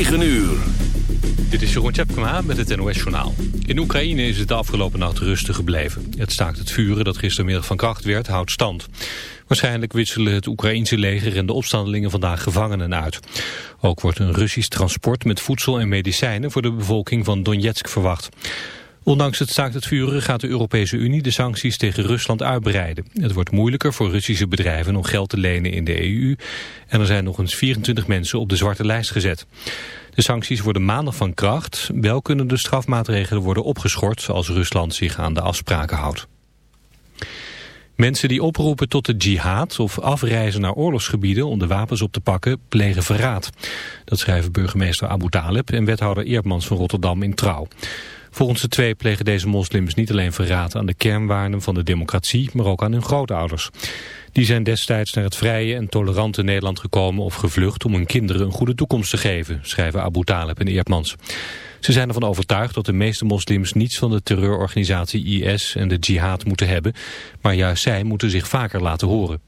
9 uur. Dit is Jeroen Tjepkema met het NOS Journaal. In Oekraïne is het de afgelopen nacht rustig gebleven. Het staakt het vuren dat gistermiddag van kracht werd, houdt stand. Waarschijnlijk wisselen het Oekraïense leger en de opstandelingen vandaag gevangenen uit. Ook wordt een Russisch transport met voedsel en medicijnen voor de bevolking van Donetsk verwacht. Ondanks het staakt het vuren gaat de Europese Unie de sancties tegen Rusland uitbreiden. Het wordt moeilijker voor Russische bedrijven om geld te lenen in de EU. En er zijn nog eens 24 mensen op de zwarte lijst gezet. De sancties worden maandag van kracht. Wel kunnen de strafmaatregelen worden opgeschort als Rusland zich aan de afspraken houdt. Mensen die oproepen tot de jihad of afreizen naar oorlogsgebieden om de wapens op te pakken, plegen verraad. Dat schrijven burgemeester Abu Talib en wethouder Eerdmans van Rotterdam in Trouw. Volgens de twee plegen deze moslims niet alleen verraad aan de kernwaarden van de democratie, maar ook aan hun grootouders. Die zijn destijds naar het vrije en tolerante Nederland gekomen of gevlucht om hun kinderen een goede toekomst te geven, schrijven Abu Talib en Eerdmans. Ze zijn ervan overtuigd dat de meeste moslims niets van de terreurorganisatie IS en de jihad moeten hebben, maar juist zij moeten zich vaker laten horen.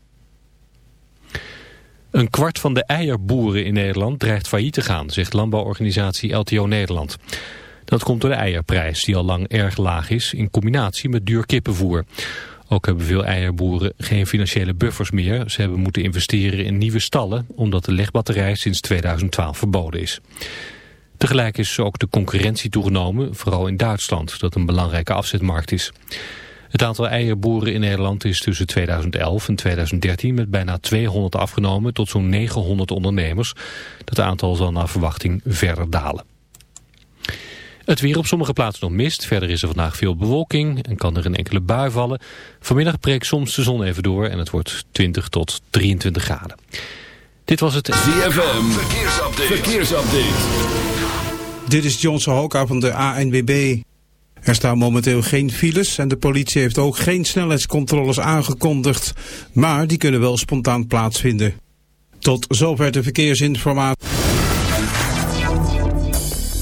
Een kwart van de eierboeren in Nederland dreigt failliet te gaan, zegt landbouworganisatie LTO Nederland. Dat komt door de eierprijs, die al lang erg laag is, in combinatie met duur kippenvoer. Ook hebben veel eierboeren geen financiële buffers meer. Ze hebben moeten investeren in nieuwe stallen, omdat de legbatterij sinds 2012 verboden is. Tegelijk is ook de concurrentie toegenomen, vooral in Duitsland, dat een belangrijke afzetmarkt is. Het aantal eierboeren in Nederland is tussen 2011 en 2013 met bijna 200 afgenomen tot zo'n 900 ondernemers. Dat aantal zal naar verwachting verder dalen. Het weer op sommige plaatsen nog mist. Verder is er vandaag veel bewolking en kan er een enkele bui vallen. Vanmiddag breekt soms de zon even door en het wordt 20 tot 23 graden. Dit was het ZFM. Verkeersupdate. Verkeersupdate. Dit is Johnson Hoka van de ANWB. Er staan momenteel geen files en de politie heeft ook geen snelheidscontroles aangekondigd. Maar die kunnen wel spontaan plaatsvinden. Tot zover de verkeersinformatie.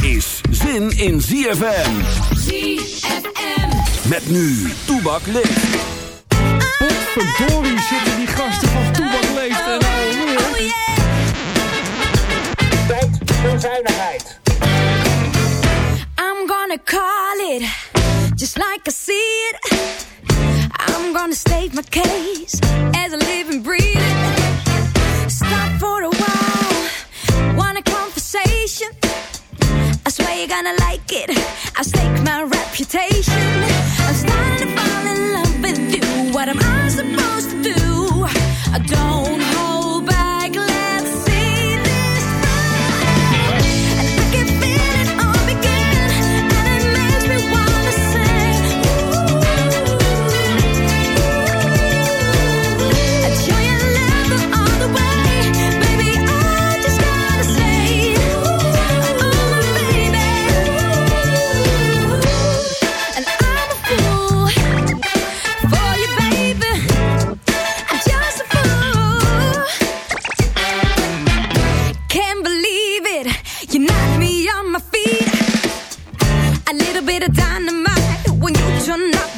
is zin in ZFM. ZFM. Met nu Toebak leeft. Potverdorie zitten die gasten van Toebak leeft en nou weer. Tijd voor zuinigheid. I'm gonna call it just like I see it. I'm gonna state my case as a living, breathing. Stop for a while, want a conversation. Swear you're gonna like it. I stake my reputation. I'm starting to fall in love with you. What am I supposed I'm not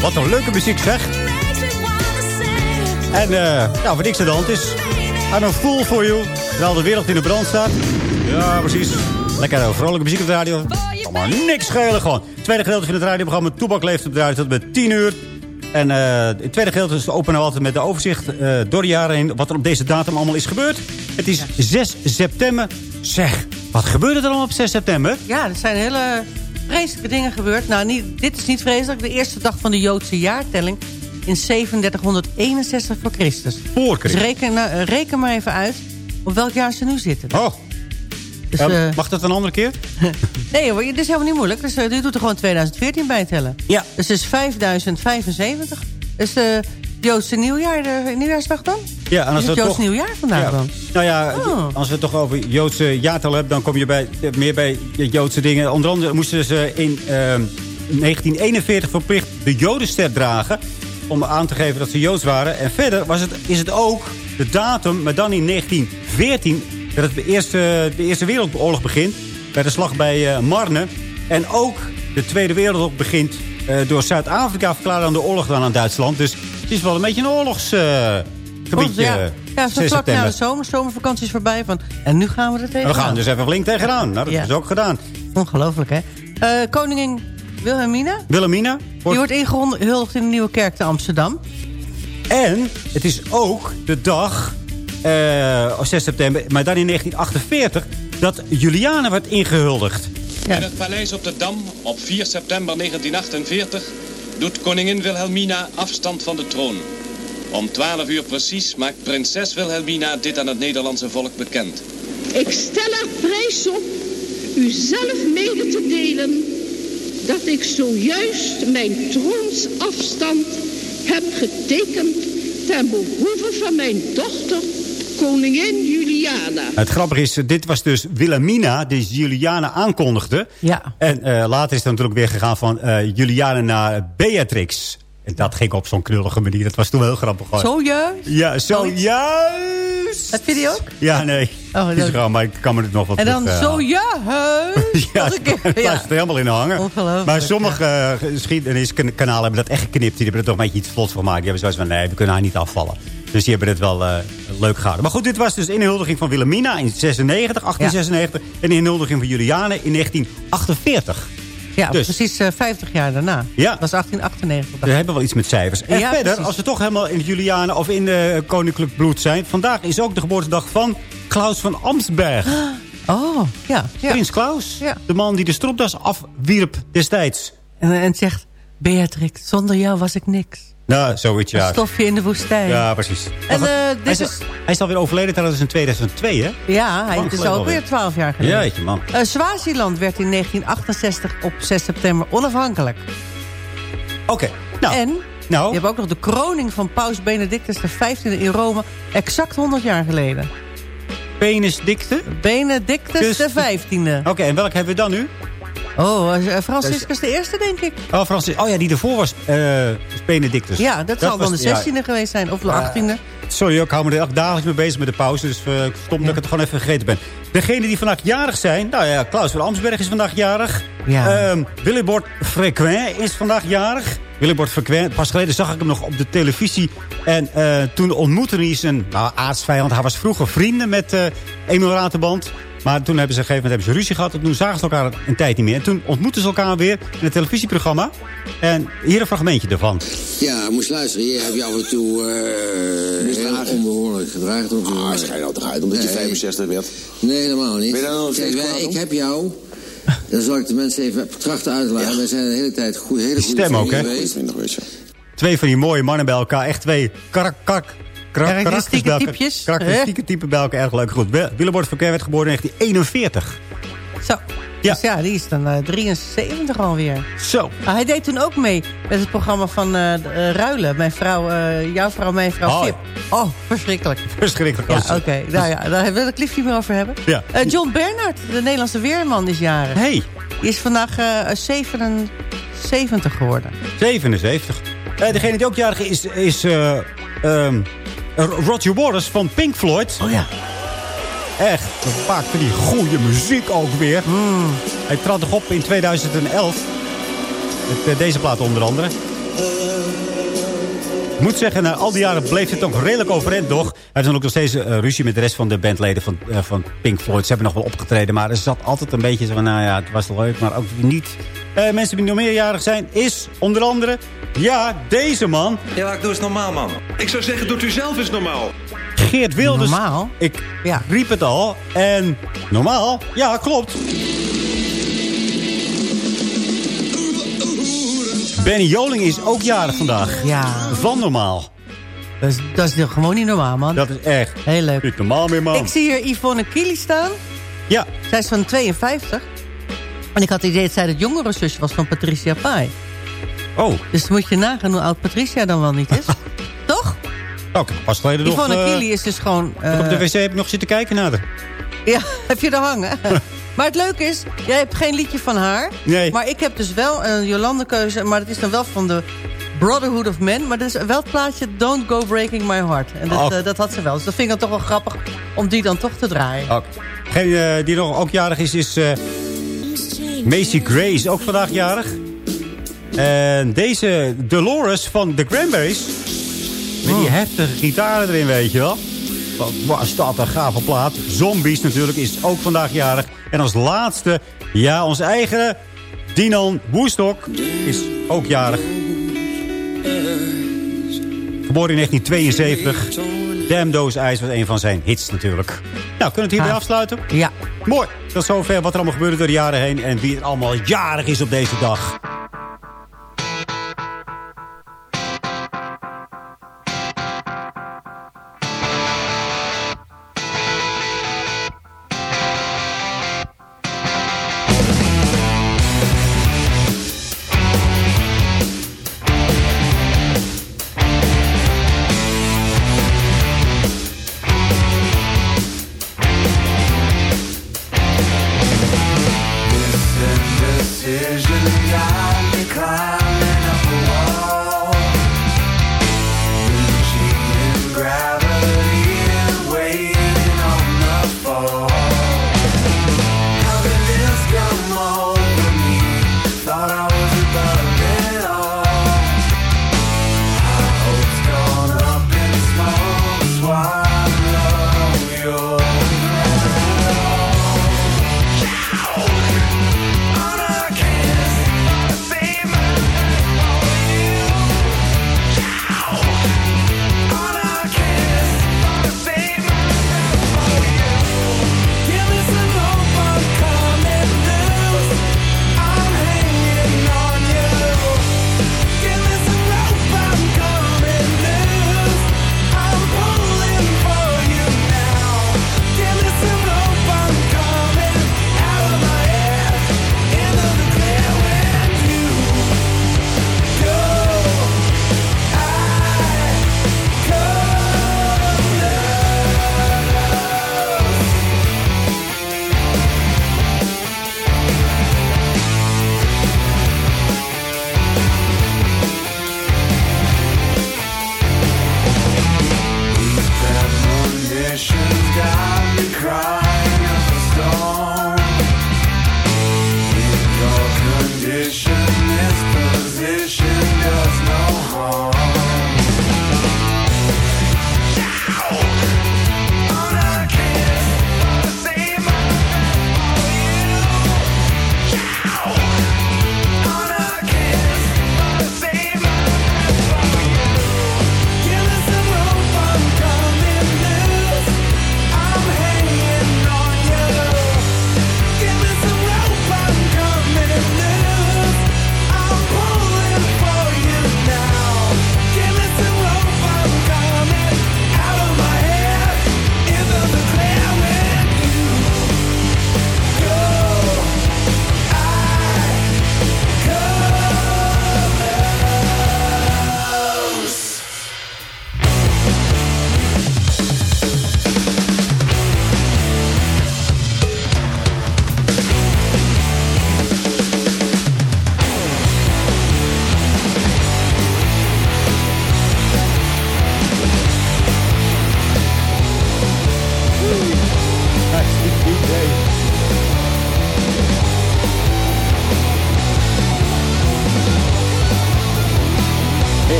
wat een leuke muziek zeg. En eh ja, wat niks aan de hand is. I'm a fool for you. Terwijl de wereld in de brand staat. Ja, precies. Lekker eh, vrolijke muziek op de radio. Kan maar niks schelen gewoon. Het tweede gedeelte van het radioprogramma Toebak leeft op de radio tot met 10 uur. En eh, het tweede gedeelte is openen we altijd met de overzicht eh, door de jaren heen. Wat er op deze datum allemaal is gebeurd. Het is 6 september. Zeg, wat gebeurde er allemaal op 6 september? Ja, er zijn hele vreselijke dingen gebeurd. Nou, niet, dit is niet vreselijk. De eerste dag van de Joodse jaartelling in 3761 voor Christus. Voor Dus Christus. reken, nou, eh, reken maar even uit op welk jaar ze nu zitten. Oh, Dus, eh, eh, mag dat een andere keer? nee hoor, dit is helemaal niet moeilijk. Dus uh, doet er gewoon 2014 bij tellen. Ja. Dus het is 5075. Is de Joodse nieuwjaar, de nieuwjaarsdag dan? Ja, en is het we Joods toch- nieuwjaar vandaag Ja. dan? Nou ja, Oh. als we het toch over Joodse jaartal hebben... dan kom je bij, eh, meer bij Joodse dingen. Onder andere moesten ze in ehm, 1941 verplicht de Jodenster dragen... om aan te geven dat ze Joods waren. En verder was het, is het ook de datum, maar dan in 1914... dat het de Eerste, de eerste Wereldoorlog begint... bij de slag bij eh, Marne. En ook de Tweede Wereldoorlog begint... eh, door Zuid-Afrika verklaren aan de oorlog dan aan Duitsland. Dus het is wel een beetje een oorlogsgebiedje. Volgens- ja, ja, zo 6 vlak na de zomer, zomervakantie is voorbij. Van, en nu gaan we er En tegenaan. we gaan dus even flink tegenaan. Nou, dat Ja. is ook gedaan. Ongelooflijk, hè? Eh, koningin Wilhelmina, Wilhelmina. die wordt- wordt ingehuldigd in de Nieuwe Kerk te Amsterdam. En het is ook de dag, eh, 6 september, maar dan in 1948... dat Juliana werd ingehuldigd. Ja. In het paleis op de Dam op 4 september 1948 doet koningin Wilhelmina afstand van de troon. Om 12 uur precies maakt prinses Wilhelmina dit aan het Nederlandse volk bekend. Ik stel er prijs op u zelf mede te delen dat ik zojuist mijn troonsafstand heb getekend ten behoeve van mijn dochter, koningin Juliana. Het grappige is, dit was dus Wilhelmina die Juliana aankondigde. Ja. En eh, later is het natuurlijk weer gegaan van eh, Juliana naar Beatrix. En dat ging op zo'n knullige manier. Dat was toen wel heel grappig. hoor. Zo juist. Ja, zo juist. Heb je die ook? Ja, nee. Oh, Het is gewoon, maar ik kan me het nog wat En dan terug, eh, zo juist. Ja, keer. het blijft er helemaal in hangen. Ongelooflijk, Maar sommige uh, geschiedeniskanalen hebben dat echt geknipt. Die hebben er toch een beetje iets vlots van gemaakt. Die hebben zoiets van, nee, we kunnen haar niet afvallen. Dus die hebben het wel eh, leuk gehouden. Maar goed, dit was dus de inhuldiging van Wilhelmina in 96, 1896. En de inhuldiging van Juliane in 1948. Ja, Dus. precies eh, 50 jaar daarna. Ja. Dat was 1898. We hebben wel iets met cijfers. En Ja, verder, precies. als we toch helemaal in Juliane of in de koninklijk bloed zijn. Vandaag is ook de geboortedag van Klaus van Amsberg. Oh, ja. ja. Prins Klaus. Ja. De man die de stropdas afwierp destijds. En, en zegt, Beatrix, zonder jou was ik niks. Nou, zoiets, Een ja. stofje in de woestijn. Ja, precies. En Maar eh, hij, dit is, is... hij is alweer overleden trouwens in 2002, hè? Ja, hij is ook weer alweer. 12 jaar geleden. Jeetje, man. Eh, Swaziland werd in 1968 op 6 september onafhankelijk. Oké, nou. En nou, je hebt ook nog de kroning van paus Benedictus XV in Rome. Exact 100 jaar geleden. Benedictus Dus- XV. Oké, en welke hebben we dan nu? Oh, uh, Franciscus de eerste, denk ik. Oh, Francis, oh ja, die ervoor was uh, Benedictus. Ja, dat, zal dan de 16e ja. geweest zijn, of de 18e. Sorry, ik hou me er dagelijks mee bezig met de pauze. Dus uh, stom ja. dat ik het gewoon even vergeten ben. Degene die vandaag jarig zijn. Nou ja, Klaus van Amsberg is vandaag jarig. Ja. Um, Willibord Frequin is vandaag jarig. Willibord Frequin, pas geleden zag ik hem nog op de televisie. En uh, toen ontmoette hij zijn nou, aardsvijand. Hij was vroeger vrienden met uh, Emil Ratenband. Maar toen hebben ze, een gegeven moment hebben ze ruzie gehad. En toen zagen ze elkaar een tijd niet meer. En toen ontmoetten ze elkaar weer in een televisieprogramma. En hier een fragmentje ervan. Ja, moest luisteren. Je hebt je af en toe uh, heel onbehoorlijk gedragen. Ah, schijn al toch uit, omdat je nee. 65 werd? Nee, helemaal niet. Ben je dan nog Kijk, wij, ik heb jou... Dan zal ik de mensen even trachten uit te leggen. Ja. Wij zijn de hele tijd goed, hele goede stem ook, hè? Twee van die mooie mannen bij elkaar. Echt twee karak, karak, karakteristieke typjes. Karakteristieke typen bij elkaar. Erg leuk. Goed. Willebord Verkeer werd geboren in 1941. Zo. Ja. Dus ja, die is dan uh, 73 alweer. Zo. Ah, hij deed toen ook mee met het programma van uh, uh, Ruilen. Mijn vrouw, uh, jouw vrouw, mijn vrouw, oh. Fip. Oh, verschrikkelijk. Verschrikkelijk. Ja, oké. Okay. Nou ja, daar wil ik liefst niet meer over hebben. Ja. John Bernhard, de Nederlandse weerman, is jarig. Hey. Die is vandaag 77 geworden. 77. degene die ook jarig is, is um, Roger Waters van Pink Floyd. Oh ja. Echt, vaak van die goede muziek ook weer. Mm. Hij trad nog op in 2011. Met deze plaat onder andere. Ik moet zeggen, na al die jaren bleef het ook redelijk overeind nog. Hij heeft dan ook nog steeds uh, ruzie met de rest van de bandleden van, uh, van Pink Floyd. Ze hebben nog wel opgetreden, maar er zat altijd een beetje zo van... nou ja, het was leuk, maar ook niet. Uh, mensen die nog meerjarig zijn, is onder andere... ja, deze man. Ja, ik doe eens normaal, man. Ik zou zeggen, doet u zelf eens normaal. Geert Wilders. Normaal? Ik ja. riep het al. En normaal? Ja, klopt. Benny Joling is ook jarig vandaag. Ja. Van normaal. Dat is, dat is gewoon niet normaal, man. Dat is echt. Heel leuk. Niet normaal meer, man. Ik zie hier Yvonne Kili staan. Ja. Zij is van 52. En ik had het idee dat zij het jongere zusje was van Patricia Pai. Oh. Dus moet je nagaan hoe oud Patricia dan wel niet is. Toch? Oh, pas geleden nog... Yvonne uh, Kili is dus gewoon... Uh, op de wc heb ik nog zitten kijken naar haar. Ja, heb je er hangen? maar het leuke is, jij hebt geen liedje van haar. Nee. Maar ik heb dus wel een Jolande keuze. Maar dat is dan wel van de Brotherhood of Men. Maar dat is wel het plaatje Don't Go Breaking My Heart. En dat, Oh. uh, dat had ze wel. Dus dat vind ik dan toch wel grappig om die dan toch te draaien. Okay. Degene uh, die nog ook jarig is, is Macy Gray is ook vandaag jarig. En deze Dolores van The Cranberries... Met die heftige gitaren erin, weet je wel. Wat was dat een gave plaat. Zombies natuurlijk is ook vandaag jarig. En als laatste, ja, onze eigen Dinan Woestok is ook jarig. Geboren in 1972. Damn Eyes was een van zijn hits natuurlijk. Nou, kunnen we het hierbij Ah. afsluiten? Ja. Mooi. Is zover wat er allemaal gebeurde door de jaren heen. En wie er allemaal jarig is op deze dag.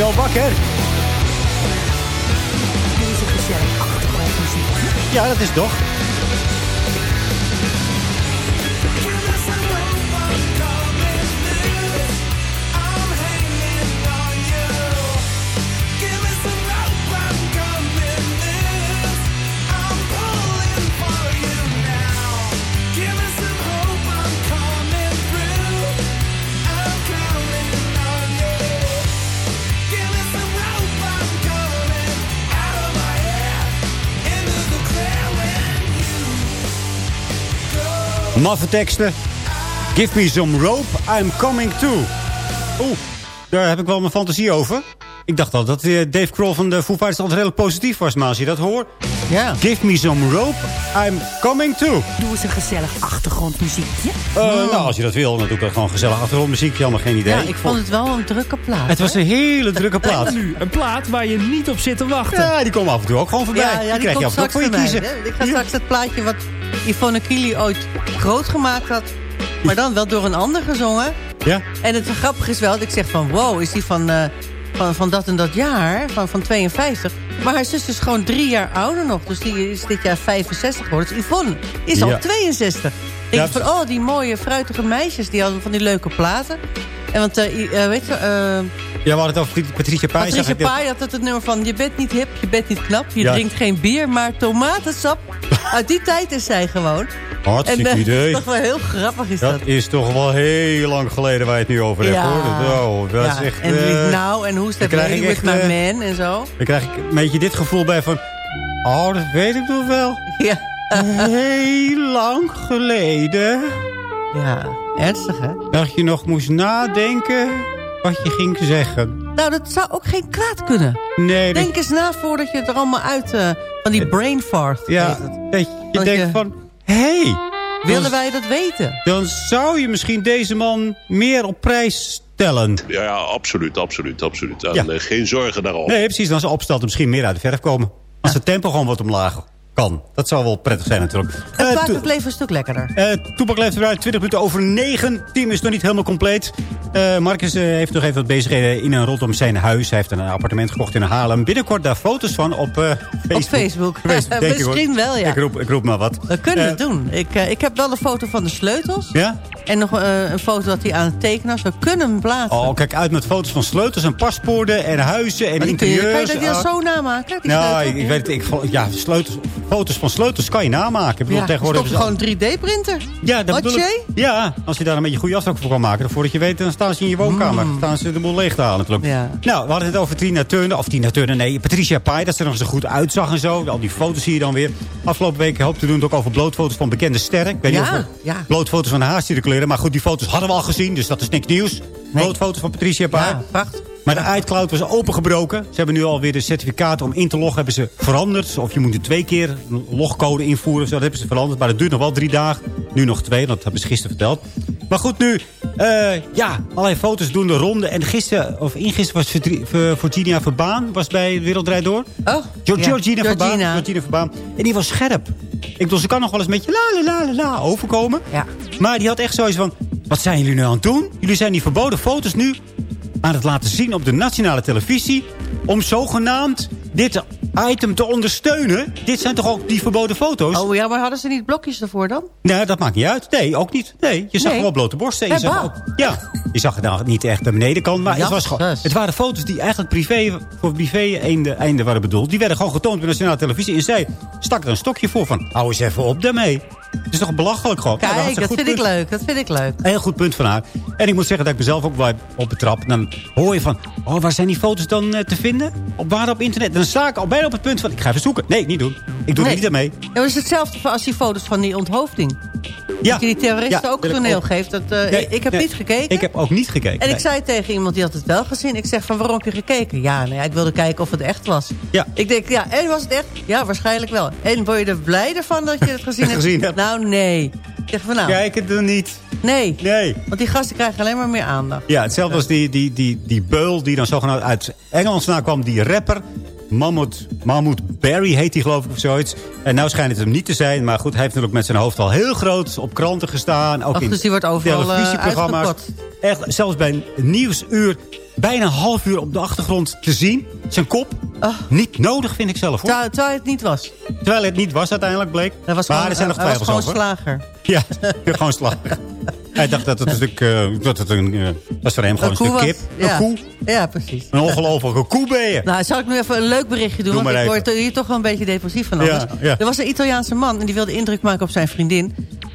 Al wakker? Deze gezellige achtergrondmuziek. Ja, dat is toch. Maffe teksten. Give me some rope, I'm coming too. Oeh, daar heb ik wel mijn fantasie over. Ik dacht al dat eh, Dave Kroll van de Foo Fighters altijd heel positief was. Maar als je dat hoort... Ja. Give me some rope, I'm coming too. Doe eens een gezellig achtergrondmuziekje. Eh, Nou, als je dat wil, dan doe ik dat gewoon gezellig achtergrondmuziek. Helemaal geen idee. Ja, ik vond het wel een drukke plaat. Het was een hele drukke plaat. En nu, een plaat waar je niet op zit te wachten. Ja, die komen af en toe ook gewoon voorbij. Ja, ja, die, krijg je af en toe voor je mij, kiezen. Ik ga straks het plaatje wat Yvonne Kili ooit groot gemaakt had. Maar dan wel door een ander gezongen. Ja? En het grappige is wel dat ik zeg van... wow, is die van, eh, van, van dat en dat jaar, van, van 52. Maar haar zus is gewoon drie jaar ouder nog. Dus die is dit jaar 65 geworden. Dus Yvonne is Ja. al 62. Ik Ja, denk van, oh, die mooie fruitige meisjes... die hadden van die leuke platen. En want, eh, eh, weet je... eh, Ja, we hadden het over Patricia Pai. Patricia. Pai had het, het nummer van... je bent niet hip, je bent niet knap, je Ja. drinkt geen bier, maar tomatensap. Uit die tijd is zij gewoon. Hartstikke en, eh, idee. toch wel heel grappig is dat. Dat is toch wel heel lang geleden waar je het nu over hebt, Ja. hoor. Dat, oh, dat is echt... en Nou en ik With echt, My eh, Man en zo. Dan krijg ik een beetje dit gevoel bij van... Oh, dat weet ik nog wel. Ja. Heel lang geleden. Ja, ernstig hè? Dat je nog moest nadenken wat je ging zeggen. Nou, dat zou ook geen kwaad kunnen. Nee, dat- Denk eens na voordat je het er allemaal uit... eh, van die brain fart. ja, dat je Want denkt je- van... Hé, hey, Willen wij dat weten? dan zou je misschien deze man meer op prijs stellen. Ja, ja, absoluut, absoluut, absoluut. Ja. geen zorgen daarover. Nee, precies. Dan zou opstelt misschien meer uit de verf komen. Als het tempo gewoon wat omlaag kan. Dat zou wel prettig zijn natuurlijk. Het maakt het leven een stuk lekkerder. Eh Toepak leeft eruit, 20 minuten over 9. Team is nog niet helemaal compleet. Eh, Marcus heeft nog even wat bezigheden in en rondom zijn huis. Hij heeft een appartement gekocht in Haarlem. Binnenkort daar foto's van op Facebook. Op Facebook. Facebook, denk ik. Misschien wel, ja. Ik roep, ik roep maar wat. We kunnen het doen. Ik, ik heb wel een foto van de sleutels. Ja? En nog een foto dat hij aan het tekenen was. We kunnen hem plaatsen. Oh, kijk uit met foto's van sleutels en paspoorten en huizen en Maar die kun je, interieurs. kan je dat Ah. zo namaken? Die Nou, ik, weet het. Ik, ja, sleutels, foto's van sleutels kan je namaken. Ik bedoel, Ja, tegenwoordig stop gewoon een 3D-printer. Ja, dat bedoel ik. Ja, als je daar een beetje goede afspraak voor kan maken. Dan voordat je weet, dan staan ze in je woonkamer. Dan staan ze de boel leeg te halen natuurlijk. Ja. Nou, we hadden het over Tina Turner. Of Tina Turner, nee, Patricia Pai. Dat ze er nog zo goed uitzag en zo. Al die foto's zie je dan weer. Afgelopen week hoopte doen het ook over blootfoto's van bekende sterren. Ik weet Ja, niet of ja. blootfoto's van haar circuleren. Maar goed, die foto's hadden we al gezien. Dus dat is niks nieuws. Blootfoto's van Patricia Pai. Ja, wacht. Maar de iCloud was opengebroken. Ze hebben nu alweer de certificaten om in te loggen hebben ze veranderd. Of je moet er twee keer een logcode invoeren. Zo, dat hebben ze veranderd. Maar dat duurt nog wel drie dagen. Nu nog twee, dat hebben ze gisteren verteld. Maar goed, nu, eh, ja, allerlei foto's doen de ronde. En gisteren, of ingisteren was Virginia Verbaan. Was bij Wereldrijd Door. Oh, ja. Georgina, Verbaan, Georgina. Verbaan. En die was scherp. Ik bedoel, ze kan nog wel eens met je la la la la la overkomen. Ja. Maar die had echt zoiets van... Wat zijn jullie nu aan het doen? Jullie zijn die verboden foto's nu aan het laten zien op de nationale televisie... om zogenaamd dit item te ondersteunen. Dit zijn toch ook die verboden foto's? Oh ja, maar hadden ze niet blokjes ervoor dan? Nee, dat maakt niet uit. Nee, ook niet. Nee, je zag Nee. gewoon blote borsten. Je zag ook, ja, je zag het nou niet echt naar beneden kan. Maar het, was gewoon, het waren foto's die eigenlijk privé, voor privé einde, einde waren bedoeld. Die werden gewoon getoond op de nationale televisie. En zij stak er een stokje voor van, hou eens even op daarmee. Het is toch belachelijk gewoon. Kijk, dat een vind ik leuk. Dat vind ik leuk. Een heel goed punt van haar. En ik moet zeggen dat ik mezelf ook wel op betrap. Dan hoor je van, oh, waar zijn die foto's dan eh, te vinden? Op waar op internet? Dan sta ik al bijna op het punt van, ik ga even zoeken. Nee, niet doen. Ik doe er niet aan mee. Ja, het is hetzelfde als die foto's van die onthoofding. Ja. Dat je die terroristen Ja, ook ik toneel geeft. Dat, eh, Nee, ik heb nee. niet gekeken. Ik heb ook niet gekeken. En ik zei tegen iemand die had het wel gezien. Ik zeg van waarom heb je gekeken? Ja, nou ja, ik wilde kijken of het echt was. Ja. Ik denk, ja, en was het echt? Ja, waarschijnlijk wel. En word je er blij van dat je het gezien hebt? Gezien hebt. Nou, nee. Ik zeg van nou, Kijk het er niet. nee. Nee. Want die gasten krijgen alleen maar meer aandacht. Ja, hetzelfde als die, die, die, die beul die dan zogenaamd uit Engeland vandaan kwam. Die rapper Mahmoud, Mahmoud Barry heet hij geloof ik of zoiets. En nou schijnt het hem niet te zijn. Maar goed, hij heeft natuurlijk met zijn hoofd al heel groot op kranten gestaan. Ook Ach, in dus die wordt overal eh, televisieprogramma's. Echt, zelfs bij een nieuwsuur bijna een half uur op de achtergrond te zien. Zijn kop. Niet nodig vind ik zelf hoor. Terwijl, terwijl het niet was. Terwijl het niet was uiteindelijk bleek. Dat was maar gewoon, er zijn nog hij was twijfels gewoon over. slager. Ja, gewoon slager. Hij dacht dat het een stuk... eh, dat het een, eh, was voor hem gewoon een, stuk was. kip. Ja. Een koe. Ja, precies. Een ongelofelijke koe ben je. Nou, zal ik nu even een leuk berichtje doen? Doe want ik word hier toch wel een beetje depressief van ja. Er was een Italiaanse man en die wilde indruk maken op zijn vriendin.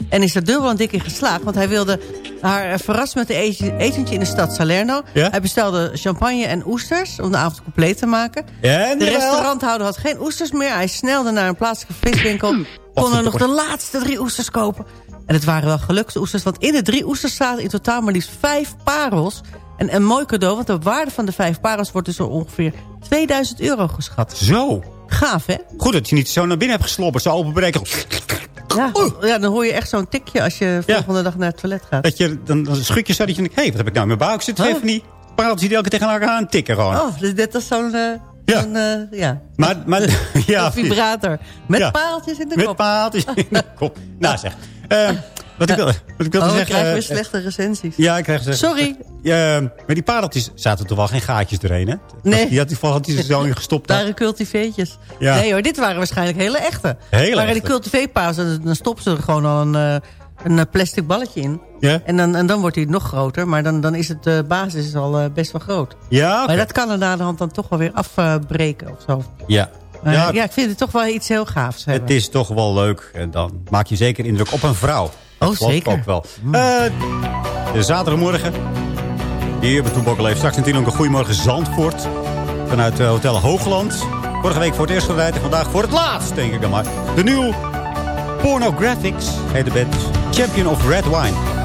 En is er dubbel en dik in geslaagd. Want hij wilde haar verrassen met een eten- etentje in de stad Salerno. Ja? Hij bestelde champagne en oesters om de avond compleet te maken. En de restauranthouder had geen oesters meer. Hij snelde naar een plaatselijke viswinkel. Kon er nog de laatste drie oesters kopen. En het waren wel gelukse oesters. Want in de drie oesters zaten in totaal maar liefst vijf parels. En een mooi cadeau, want de waarde van de vijf parels... wordt dus zo ongeveer 2000 euro geschat. Zo. Gaaf, hè? Goed dat je niet zo naar binnen hebt geslobberd. Zo openbreken. Ja, ja, dan hoor je echt zo'n tikje als je volgende dag naar het toilet gaat. Dat je dan, dan schud je zo dat je denkt... Hé, hey, wat heb ik nou in mijn buik? Zit twee Huh? van die pareltjes die elke tegen elkaar aan tikken gewoon. Oh, dus dit is zo'n... eh, Ja. zo'n, eh, ja. Maar, maar, ja, Een vibrator. Met paaltjes in de Met kop. paaltjes in de kop. Nou zeg. Eh, wat ik wil, wat ik wilde Oh, zeggen... weer eh, slechte recensies. Ja, ik krijg ze. Sorry. Ja, maar die pareltjes zaten toch wel geen gaatjes doorheen, hè? Nee. Die had die had die er zo in gestopt. Daar cultiveetjes. Ja. Nee hoor, dit waren waarschijnlijk hele echte. Hele maar die echte. cultiveetpaas, dan dan stoppen ze er gewoon al een, eh, een eh, plastic balletje in. Ja? En dan, en dan wordt hij nog groter. Maar dan, dan is het de basis al best wel groot. Ja. Maar dat kan er na de hand dan toch wel weer afbreken of zo. Ja. Maar ja, ja, ik vind het toch wel iets heel gaafs hebben. het is toch wel leuk. En dan maak je zeker indruk op een vrouw. Oh, zeker. ook wel. Eh, de zaterdagmorgen. Hier bij Toebokkel heeft straks natuurlijk een goedemorgen Zandvoort. Vanuit eh, Hotel Hoogland. Vorige week voor het eerst gedraaid en vandaag voor het laatst, denk ik dan maar. De nieuwe Pornographics heet de band. Champion of Red Wine.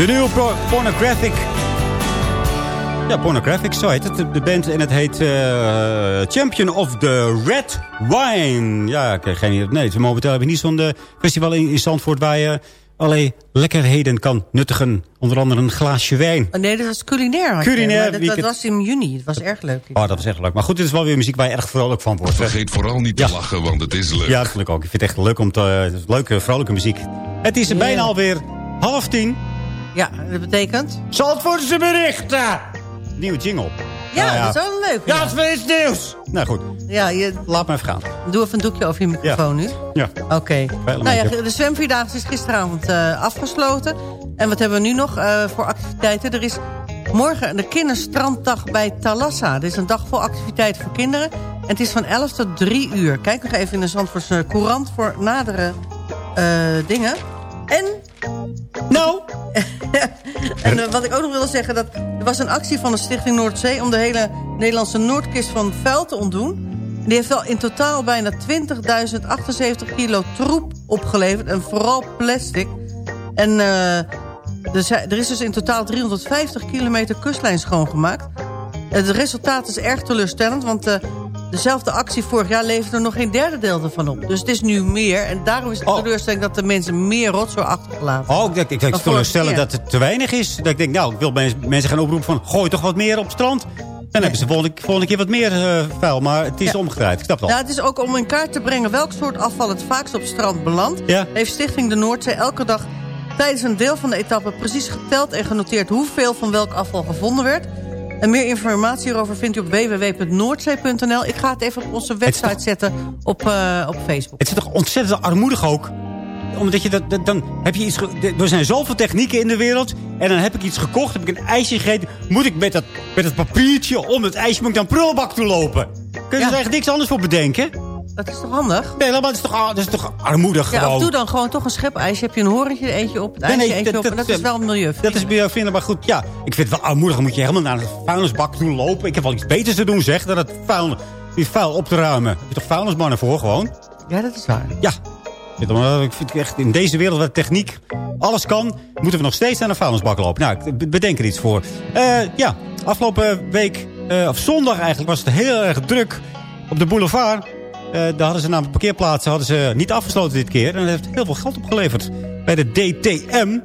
De nieuwe Pornographic. Ja, Pornographic, zo heet het. De band en het heet eh, Champion of the Red Wine. Ja, ik heb geen idee. Nee, momenteel heb ik niet zo'n eh, festival in, in Zandvoort... waar je allerlei lekkerheden kan nuttigen. Onder andere een glaasje wijn. Oh, nee, dat was culinair. Culinair, Dat, het- was in juni. Dat was erg leuk. Oh, dat is echt leuk. Maar goed, dit is wel weer muziek waar je erg vrolijk van wordt. hè. Vergeet vooral niet te lachen, want het is leuk. Ja, dat vind ik ook. Ik vind het echt leuk om te... Het is leuke, vrolijke muziek. Het is bijna alweer half tien. Ja, dat betekent? Zandvoortse berichten! Nieuwe jingle. Ja, Nou dat is wel leuk. Ja, het is nieuws. Nou goed, Ja, je, laat me even gaan. doe even een doekje over je microfoon nu. Ja. Oké. Nou ja, de zwemvierdaagse is gisteravond eh, afgesloten. En wat hebben we nu nog eh, voor activiteiten? Er is morgen de kinderstranddag bij Talassa. Dit is een dag vol activiteiten voor kinderen. En het is van 11 tot 3 uur. Kijk nog even in de Zandvoortse Courant voor nadere eh, dingen. En... Nou? en eh, wat ik ook nog wil zeggen... Dat er was een actie van de Stichting Noordzee... om de hele Nederlandse Noordkist van vuil te ontdoen. Die heeft wel in totaal bijna 20.078 kilo troep opgeleverd. En vooral plastic. En eh, er, er is dus in totaal 350 kilometer kustlijn schoongemaakt. Het resultaat is erg teleurstellend, want eh, dezelfde actie vorig jaar leverde er nog geen derde deel ervan op. Dus het is nu meer. En daarom is het teleurstelling dat de mensen meer rotzooi achtergelaten. Oh, ik, ik, ik, ik dat het te weinig is. Dat ik denk, nou, ik wil mensen- gaan oproepen van... gooi toch wat meer op het strand. Dan hebben ze volgende, volgende keer wat meer eh, vuil. Maar het is omgedraaid, ik snap het al. Nou, het is ook om in kaart te brengen welk soort afval het vaakst op het strand belandt. Ja. Heeft Stichting de Noordzee elke dag tijdens een deel van de etappe precies geteld en genoteerd hoeveel van welk afval gevonden werd. En meer informatie hierover vindt u op www.noordzee.nl. Ik ga het even op onze website zetten op, eh, op Facebook. Het is toch ontzettend armoedig ook. Omdat je dat, dat- dan heb je iets... Er zijn zoveel technieken in de wereld. En dan heb ik iets gekocht, heb ik een ijsje gegeten. Moet ik met dat, met dat papiertje om het ijsje moet ik dan prullenbak toe lopen. Kun je er eigenlijk niks anders voor bedenken? Dat is toch handig? Nee, maar dat is toch, dat is toch armoedig Ja, gewoon. of doe dan gewoon toch een schepijsje. Heb je een horentje, eentje op, het ijsje, nee, eentje dat- op. Dat dat- is wel milieu. Dat is milieu vinden, maar goed, ja. Ik vind het wel armoedig. Dan moet je helemaal naar de vuilnisbak toe lopen. Ik heb wel iets beters te doen, zeg. Dan het vuil, die vuil op te ruimen. Heb je toch vuilnismannen voor, gewoon? Ja, dat is waar. Ja. Ik vind echt, in deze wereld waar techniek alles kan... moeten we nog steeds naar de vuilnisbak lopen. Nou, ik be- bedenk er iets voor. Eh, ja, afgelopen week, eh, of zondag eigenlijk, was het heel erg druk op de boulevard. Eh, daar hadden ze namelijk parkeerplaatsen hadden ze niet afgesloten dit keer. En dat heeft heel veel geld opgeleverd bij de DTM.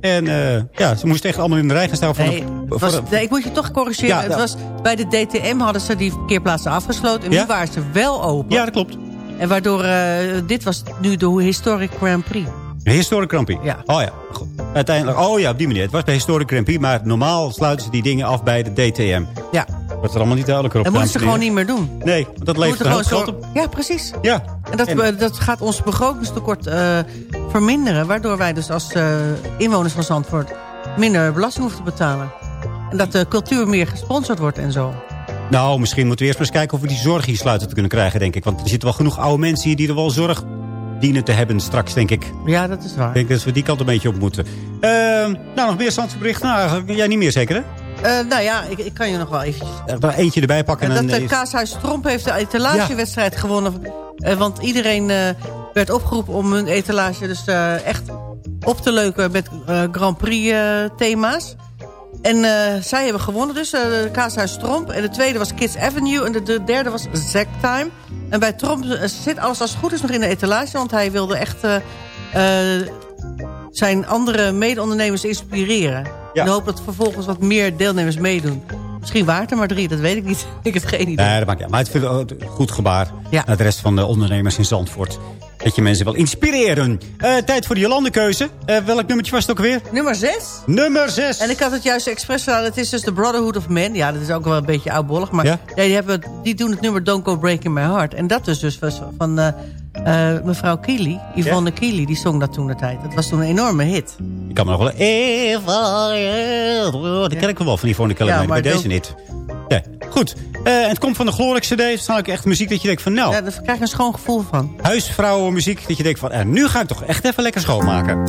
En eh, ja, ze moesten echt allemaal in de rij gaan staan. Voor Nee, was, nee, ik moet je toch corrigeren. Ja, het ja. was, bij de DTM hadden ze die parkeerplaatsen afgesloten. En Ja? nu waren ze wel open. Ja, dat klopt. En waardoor, eh, dit was nu de Historic Grand Prix. Historic Grand Prix. Ja. Oh ja, goed. Uiteindelijk, oh ja, op die manier. Het was bij Historic Grand Prix, maar normaal sluiten ze die dingen af bij de DTM. Ja. Dat is er allemaal niet duidelijker op. Dat moeten ze gewoon niet meer doen. Nee, want dat levert gewoon geld op. Ja, precies. Ja. En dat, En- dat gaat ons begrotingstekort eh, verminderen. Waardoor wij dus als eh, inwoners van Zandvoort minder belasting hoeven te betalen. En dat de cultuur meer gesponsord wordt en zo. Nou, misschien moeten we eerst maar eens kijken of we die zorg hier sluiten te kunnen krijgen, denk ik. Want er zitten wel genoeg oude mensen hier die er wel zorg dienen te hebben straks, denk ik. Ja, dat is waar. Ik denk dat we die kant een beetje op moeten. Ehm, nou, nog meer Zandvoortbericht. Nou, jij niet meer zeker, hè? Eh, nou ja, ik, ik kan je nog wel eventjes... Er eentje erbij pakken. En En dat dan, de Kaashuis Tromp heeft de etalagewedstrijd gewonnen. Eh, want iedereen eh, werd opgeroepen om hun etalage dus eh, echt op te leuken met eh, Grand Prix eh, thema's. En eh, zij hebben gewonnen dus, eh, de Kaashuis Tromp. En de tweede was Kids Avenue en de, de derde was Zack Time. En bij Tromp eh, zit alles als het goed is nog in de etalage. Want hij wilde echt eh, eh, zijn andere mede-ondernemers inspireren. In de hoop dat vervolgens wat meer deelnemers meedoen. Misschien waard er maar drie, dat weet ik niet. ik heb geen idee. Nee, dat maakt niet. Maar het ik een goed gebaar naar de rest van de ondernemers in Zandvoort. Dat je mensen wil inspireren. Eh, tijd voor de Jolandekeuze. Eh welk nummertje was het ook weer? Nummer 6. Nummer 6. En ik had het juist expres gedaan. Het is dus de Brotherhood of Men. Ja, dat is ook wel een beetje oudbollig. Maar Ja? nee, die, hebben, die doen het nummer Don't Go Breaking My Heart. En dat is dus van eh, eh, mevrouw Keely. Yvonne Keely, die zong dat toen de tijd. Dat was toen een enorme hit. Ik kan me nog wel... Eva, oh, dat ken ik wel van die volgende Ja, maar bij deze niet. Nee, goed. En het komt van de Glorix CD. Het is ook echt muziek dat je denkt van... Nou, Ja, daar krijg je een schoon gevoel van. huisvrouwenmuziek. Dat je denkt van... En nu ga ik toch echt even lekker schoonmaken.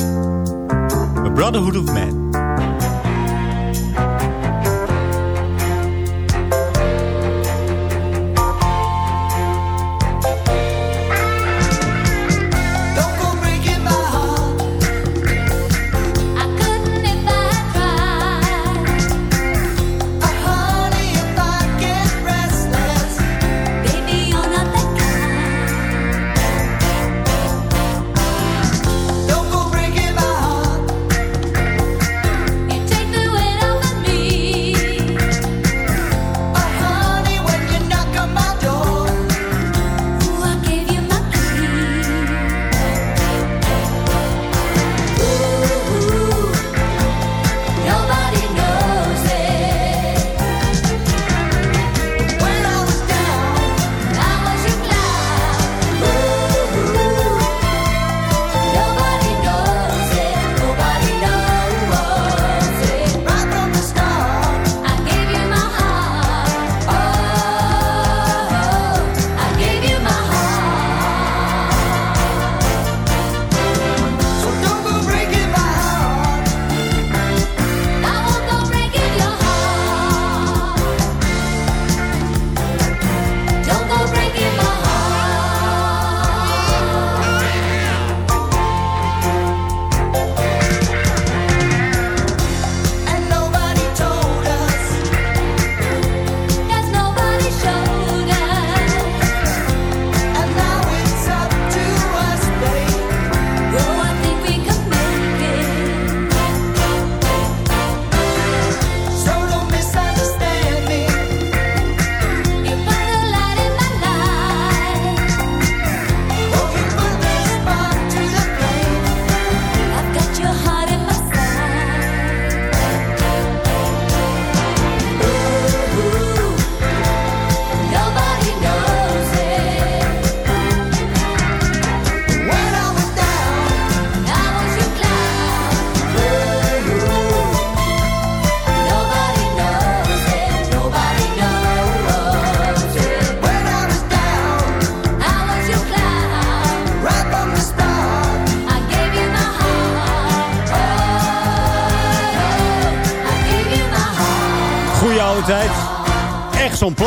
The Brotherhood of Man.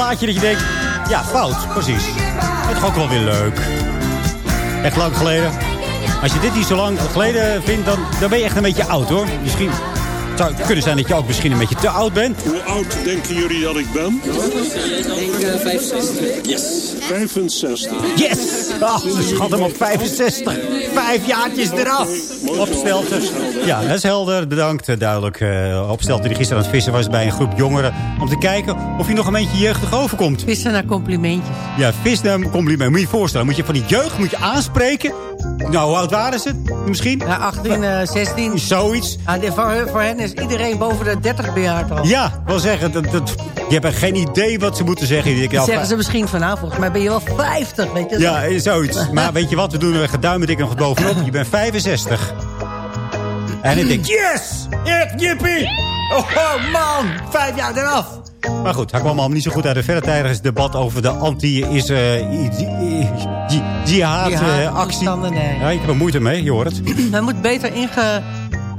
Plaatje dat je denkt... Ja, fout, precies. Het is ook wel weer leuk. Echt lang geleden. Als je dit niet zo lang geleden vindt, dan, dan ben je echt een beetje oud, hoor. Misschien zou het kunnen zijn dat je ook misschien een beetje te oud bent. Hoe oud denken jullie dat ik ben? Ik 65. Yes. 65. Yes! Oh, ze schat hem op 65. Vijf jaartjes eraf. Opstelten. Ja, dat is helder. Bedankt. Eh, Duidelijk. Uh, opstelten die gisteren aan het vissen was bij een groep jongeren. Om te kijken of je nog een beetje jeugdig overkomt. Vissen naar complimentjes. Ja, vissen naar complimentjes. Moet je je voorstellen. Moet je van die jeugd moet je aanspreken. Nou, hoe oud waren ze? Misschien? Ja, 18, uh, 16. Zoiets. Ah, voor, voor hen is iedereen boven de 30 bejaard al. Ja, wil zeggen. Dat, dat, je hebt geen idee wat ze moeten zeggen. Die zeggen ze misschien van, volgens mij ben je wel 50. Weet je ja, zoiets. maar weet je wat? We doen er een duimen dik nog bovenop. Je bent 65. En ik denk, yes! Jippie! Oh man, vijf jaar eraf. Maar goed, hij kwam allemaal niet zo goed uit de verre tijdens het debat over de anti-jihad-actie. nee. Ja, ik heb er moeite mee, je hoort het. Hij moet beter inge,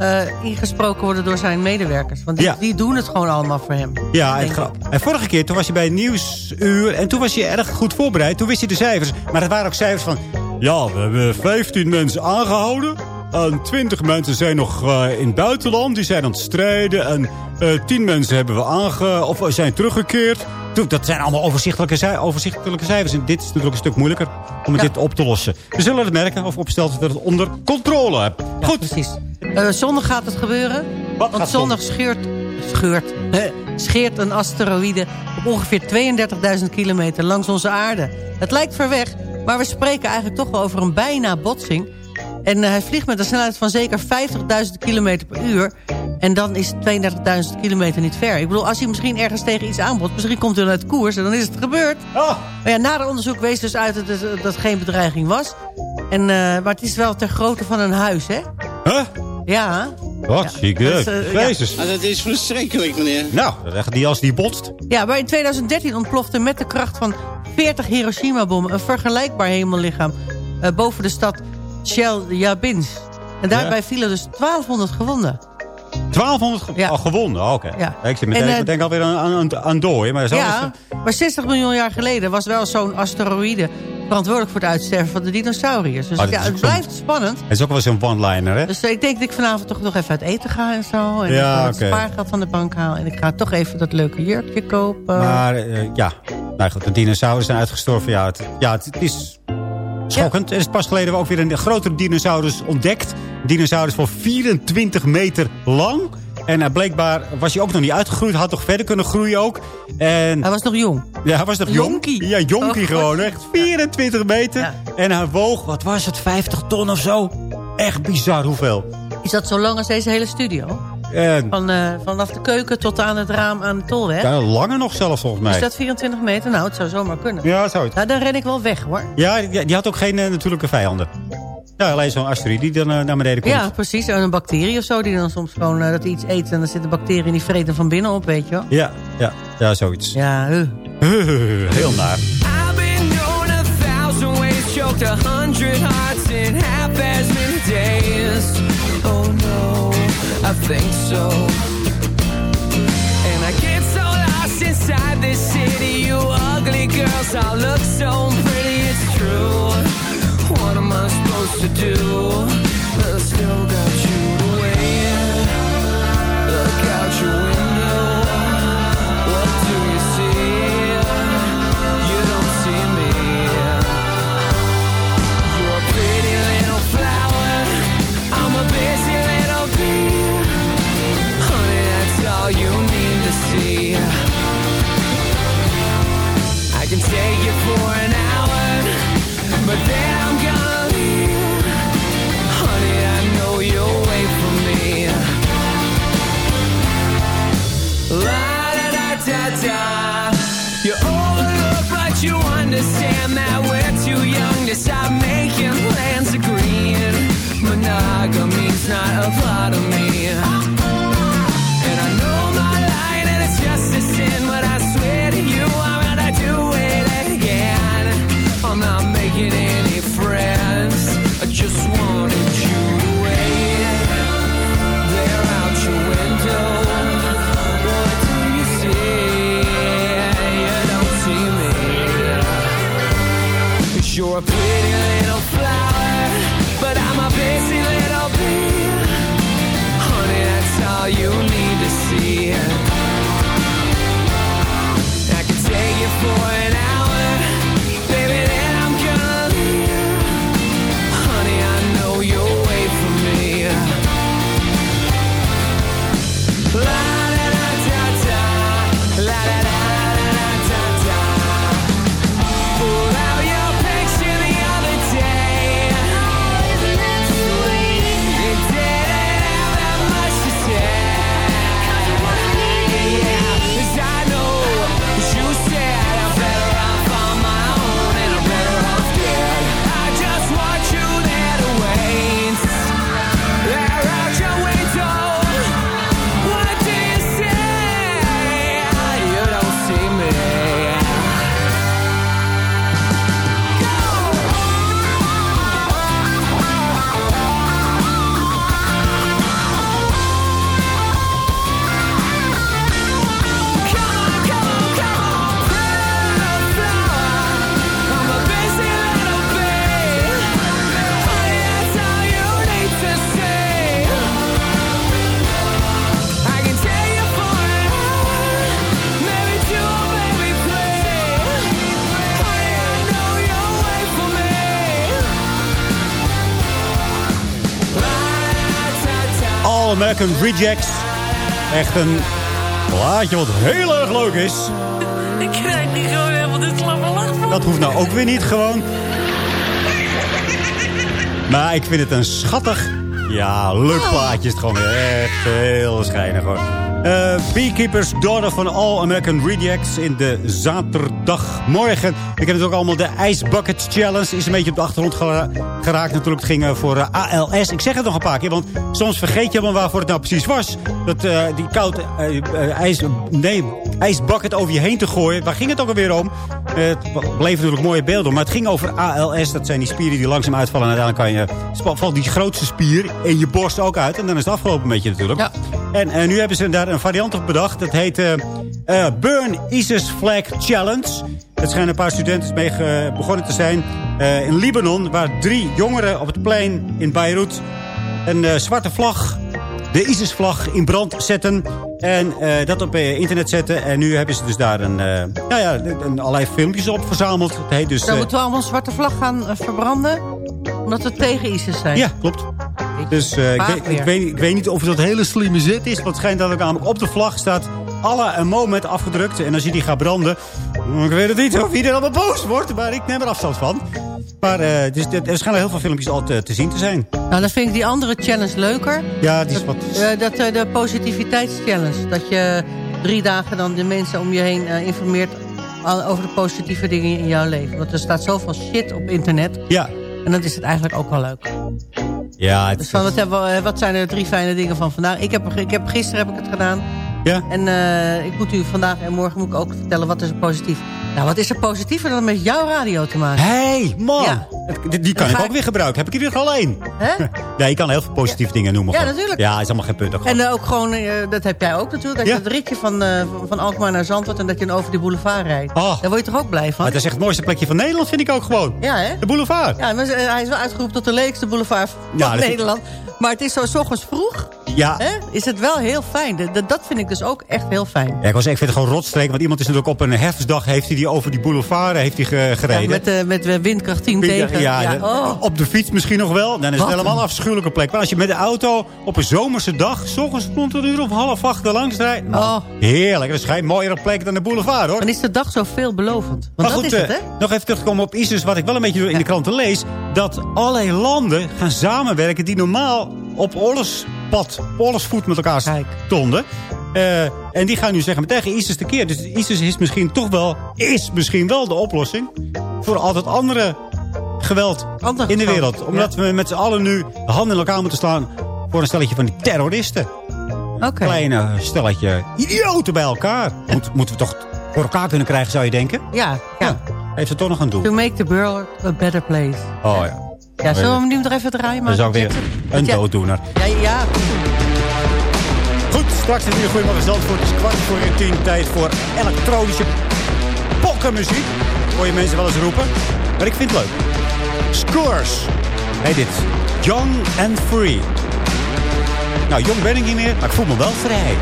uh, ingesproken worden door zijn medewerkers. Want die, Ja. die doen het gewoon allemaal voor hem. Ja, en, en vorige keer toen was je bij het Nieuwsuur... en toen was je erg goed voorbereid. Toen wist je de cijfers. Maar het waren ook cijfers van... ja, we hebben 15 mensen aangehouden... en 20 mensen zijn nog eh, in het buitenland. Die zijn aan het strijden. En eh 10 mensen hebben we aange of zijn teruggekeerd. Dat zijn allemaal overzichtelijke, overzichtelijke cijfers. En dit is natuurlijk een stuk moeilijker om dit op te lossen. We zullen het merken of opstelt dat het onder controle hebt. Goed. Precies. Eh, zondag gaat het gebeuren. want gaat zondag scheurt, scheurt, scheert een asteroïde op ongeveer 32.000 kilometer langs onze aarde. Het lijkt ver weg, maar we spreken eigenlijk toch wel over een bijna botsing. En eh, hij vliegt met een snelheid van zeker 50.000 kilometer per uur. En dan is 32.000 kilometer niet ver. Ik bedoel, als hij misschien ergens tegen iets aanbod... misschien komt hij dan uit koers en dan is het gebeurd. Oh. Maar ja, nader onderzoek wees dus uit dat het, dat het geen bedreiging was. En, eh, maar het is wel ter grootte van een huis, hè? Huh? Ja. Wat ziek. dat is, eh, ja. Jezus. Ah, dat is verschrikkelijk, meneer. Nou, dat echt die als die botst. Ja, maar in 2013 ontplofte met de kracht van 40 Hiroshima-bommen... een vergelijkbaar hemellichaam eh, boven de stad Chelyabinsk. En daarbij Ja. vielen dus 1200 gewonden. 1200 ge Ja. al gewonnen, oké. Ja. Ik zit meteen, En, eh, ik denk alweer aan, aan, aan dooi, maar zo ja, het. maar 60 miljoen jaar geleden was wel zo'n asteroïde... verantwoordelijk voor het uitsterven van de dinosauriërs. Dus ja, het blijft spannend. Het is ook wel zo'n one-liner, hè? Dus eh, ik denk dat ik vanavond toch nog even uit eten ga en zo. En Ja, ik het oké. spaargeld van de bank haal. En ik ga toch even dat leuke jurkje kopen. Maar eh, ja, nou goed, de dinosaurus zijn uitgestorven. Ja, het, ja, het, het is schokkend. Er is pas geleden ook weer een grotere dinosaurus ontdekt. Een dinosaurus van 24 meter lang. En uh, blijkbaar was hij ook nog niet uitgegroeid. Had toch verder kunnen groeien ook. En, Hij was nog jong. ja, hij was nog jong. Jonkie. Ja, jonkie Oh, gewoon. Echt 24 meter. Ja. En hij woog, wat was het, 50 ton of zo? Echt bizar hoeveel. Is dat zo lang als deze hele studio? En, Van, eh, vanaf de keuken tot aan het raam aan de tolweg? ja, langer nog zelfs volgens mij. Is dat 24 meter? Nou, het zou zomaar kunnen. Ja, zoiets. Nou, dan ren ik wel weg, hoor. Ja, die, die had ook geen eh, natuurlijke vijanden. Ja, alleen zo'n asteroïde die dan eh, naar beneden komt. Ja, precies. En een bacterie of zo, die dan soms gewoon dat iets eet... en dan zit de bacterie die vreten van binnen op, weet je wel. Ja, ja, ja zoiets. Ja, uh. Heel naar. I've been known a thousand ways, choked a hundred hearts think so. And I get so lost inside this city. You ugly girls all look so pretty, it's true. What am I supposed to do? But I still got you to wait. Look out your window. Monogamy's not a part of me. And I know my line and it's just a sin, but I swear to you, I'd rather do it again. I'm not making any friends. I just American Rejects. Echt een plaatje wat heel erg leuk is. Ik krijg niet gewoon helemaal dit slappe lach van. Dat hoeft nou ook weer niet gewoon. Maar ik vind het een schattig... Ja, leuk plaatje is het gewoon weer. Echt heel schijnig hoor. Eh, Beekeepers, Daughter van All American Rejects in de zaterdagmorgen. Ik heb het ook allemaal de Ice Bucket Challenge. Is een beetje op de achtergrond gera- geraakt natuurlijk. Het ging eh, voor eh, ALS. Ik zeg het nog een paar keer, want soms vergeet je helemaal waarvoor het nou precies was. Dat die koud eh, ijs, nee, ijsbucket over je heen te gooien. Waar ging het ook alweer om? Het bleef natuurlijk mooie beelden, maar het ging over ALS. Dat zijn die spieren die langzaam uitvallen. En uiteindelijk kan je, valt die grootste spier in je borst ook uit. En dan is het afgelopen met je natuurlijk. En eh, nu hebben ze daar een variant op bedacht. Dat heet eh, eh, Burn ISIS Flag Challenge. Er schijnen een paar studenten mee begonnen te zijn. eh, in Libanon, waar drie jongeren op het plein in Beirut... een eh, zwarte vlag de ISIS-vlag in brand zetten. En dat op internet zetten. En nu hebben ze dus daar een, nou ja, een, allerlei filmpjes op verzameld. Het heet dus... Dan moeten we allemaal een zwarte vlag gaan verbranden. Omdat we tegen ISIS zijn. ja, klopt. Dus eh, ik, weet, ik, weet, ik weet niet of dat hele slimme zet is. Want het schijnt dat er namelijk op de vlag staat... Allah een moment afgedrukt. En als je die gaat branden... Ik weet het niet of iedereen allemaal boos wordt. Maar ik neem er afstand van. Maar eh, dus, er schijnen heel veel filmpjes al te, te zien te zijn. Nou, dan vind ik die andere challenge leuker. Ja, die is wat... Dat, eh, de positiviteitschallenge. Dat je drie dagen dan de mensen om je heen informeert... over de positieve dingen in jouw leven. Want er staat zoveel shit op internet. Ja. En dan is het eigenlijk ook wel leuk. Ja, het, Dus van, wat, hebben we- wat zijn er drie fijne dingen van vandaag? Ik heb, ik heb, gisteren heb ik het gedaan. Ja. En eh, ik moet u vandaag en morgen moet ik ook vertellen wat is er positief. Nou, wat is er positiever dan met jouw radio te maken? Hé, hey, man! Ja. Die, die kan Dan ik ook weer gebruiken. Heb ik er weer al één? Hè? Ja, je kan heel veel positieve dingen noemen. Ja, gewoon. natuurlijk. Ja, is allemaal geen punt. En eh, ook gewoon, eh, dat heb jij ook natuurlijk. Dat je het ritje van, eh, van- Alkmaar naar Zandvoort... en dat je dan over die boulevard rijdt. Oh. Daar word je toch ook blij van? Maar dat is echt het mooiste plekje van Nederland, vind ik ook gewoon. Ja, hè? De boulevard. Ja, maar, hij is wel uitgeroepen tot de leukste boulevard van dat- Nederland. Maar het is zo 's ochtends vroeg. Ja. Hè? Is het wel heel fijn. De- dat vind ik dus ook echt heel fijn. Ja, ik, was, ik vind het gewoon rotstreek. Want iemand is natuurlijk op een herfstdag... heeft hij die over die boulevard heeft hij ge- gereden. Ja, met, met eh, windkracht 10 tegen. Ja, oh. op de fiets misschien nog wel. Dan is Wat het helemaal een- afschuwelijke plek. Maar als je met de auto op een zomerse dag... s ochtends rond een uur of half acht er langs rijdt... nou, Oh. Heerlijk. Dat is geen mooiere plek dan de boulevard, hoor. Dan is de dag zo veelbelovend. Want Maar dat goed, is het, eh, hè? nog even terugkomen op ISIS. Wat ik wel een beetje in de kranten lees. Dat allerlei landen gaan samenwerken die normaal op oorlogspad, oorlogsvoet met elkaar stonden. Eh, en die gaan nu zeggen, maar tegen ISIS tekeer. Dus ISIS is misschien toch wel, is misschien wel de oplossing voor al dat andere geweld Ander in de wereld. Omdat we met z'n allen nu de handen in elkaar moeten slaan voor een stelletje van die terroristen. Oké. Kleine stelletje idioten bij elkaar. Moet, moeten we toch voor elkaar kunnen krijgen, zou je denken? Ja, ja. Heeft het toch nog een doel? To make the world a better place. Oh ja. Ja, zullen we hem nu nog even draaien? Dan zou ik weer een dooddoener. Ja, ja. Goed, straks in ieder Goedemorgen Zandvoort. Is kwart voor tien tijd voor elektronische pokkenmuziek. Hoor je mensen wel eens roepen. Maar ik vind het leuk. Scores. Hey dit. Young and Free. Nou, jong ben ik niet meer, maar ik voel me wel vrij.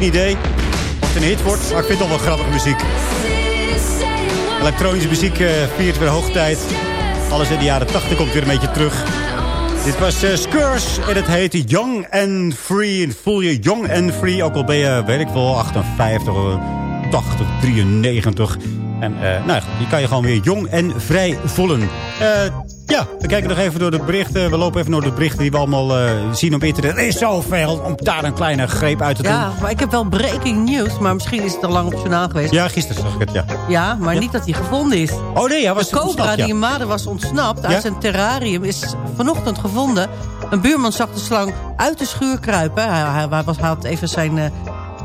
Geen idee het een hit wordt, maar ik vind het wel grappige muziek. Elektronische muziek eh, viert weer hoogtijd. Alles in de jaren 80 komt weer een beetje terug. Dit was uh, en het heette Young and Free. En voel je Young and Free, ook al ben je, weet ik wel, 58, of 80, 93. En uh, nou, die kan je gewoon weer jong en vrij voelen. Uh, ja, we kijken nog even door de berichten. We lopen even door de berichten die we allemaal uh, zien op internet. Er is zoveel om daar een kleine greep uit te doen. Ja, maar ik heb wel breaking news. Maar misschien is het al lang op het journaal geweest. Ja, gisteren zag ik het, ja. Ja, maar Ja. niet dat hij gevonden is. Oh nee, hij was de cobra ontsnapt, ja. die in Maden was ontsnapt uit Ja? zijn terrarium is vanochtend gevonden. Een buurman zag de slang uit de schuur kruipen. Hij, hij, hij was, hij had even zijn eh,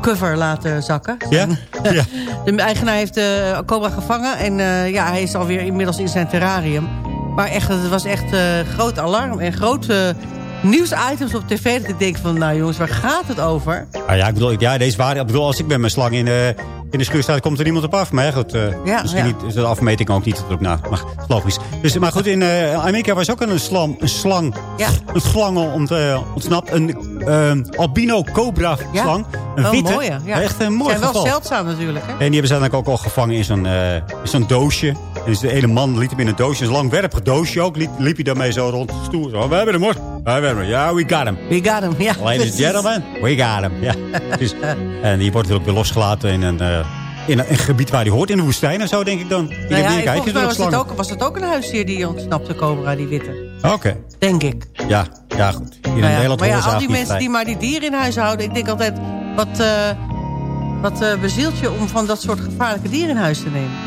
cover laten zakken. Ja? ja. De eigenaar heeft de cobra gevangen. En eh, ja, hij is alweer inmiddels in zijn terrarium. Maar echt, het was echt eh, groot alarm. En grote nieuwsitems op tv. Dat ik denk van, nou jongens, waar gaat het over? Ah, ja, ik bedoel, ja, deze waar. Ik bedoel, als ik met mijn slang in, eh, in de schuur sta, komt er niemand op af. Maar ja, goed, eh, Ja, misschien ja. niet, is de afmeting ook niet erop na. Maar logisch. Dus, maar goed, in eh, Amerika was ook een, slam, een slang, Ja. een slang ont, eh, ontsnapt. Een eh, albino cobra slang. een wel witte. mooie. Echt een mooi Zijn wel geval. zeldzaam natuurlijk. Hè? En die hebben ze eigenlijk ook al gevangen in zo'n eh, in zo'n doosje. Dus de ene man liet hem in een doosje. Een langwerpig doosje ook. Liep, liep hij daarmee zo rond stoer. Zo, we hebben hem hoor. We hebben hem. Ja, we got him. We got him, ja. Ladies and gentlemen, we got him. Ja, precies. En die wordt weer ook weer losgelaten in een, eh, in een, gebied waar hij hoort. In de woestijn en zo, denk ik dan. In Nou ja, Amerika heb volgens je mij was slangen. ook, was ook een huisdier die ontsnapte cobra, die witte. Oké. Denk ik. Ja, ja, goed. Hier in Nou ja, Nederland maar ja, al die mensen die maar die dieren in huis houden... ik denk altijd, wat, eh, wat eh, bezielt je om van dat soort gevaarlijke dieren in huis te nemen?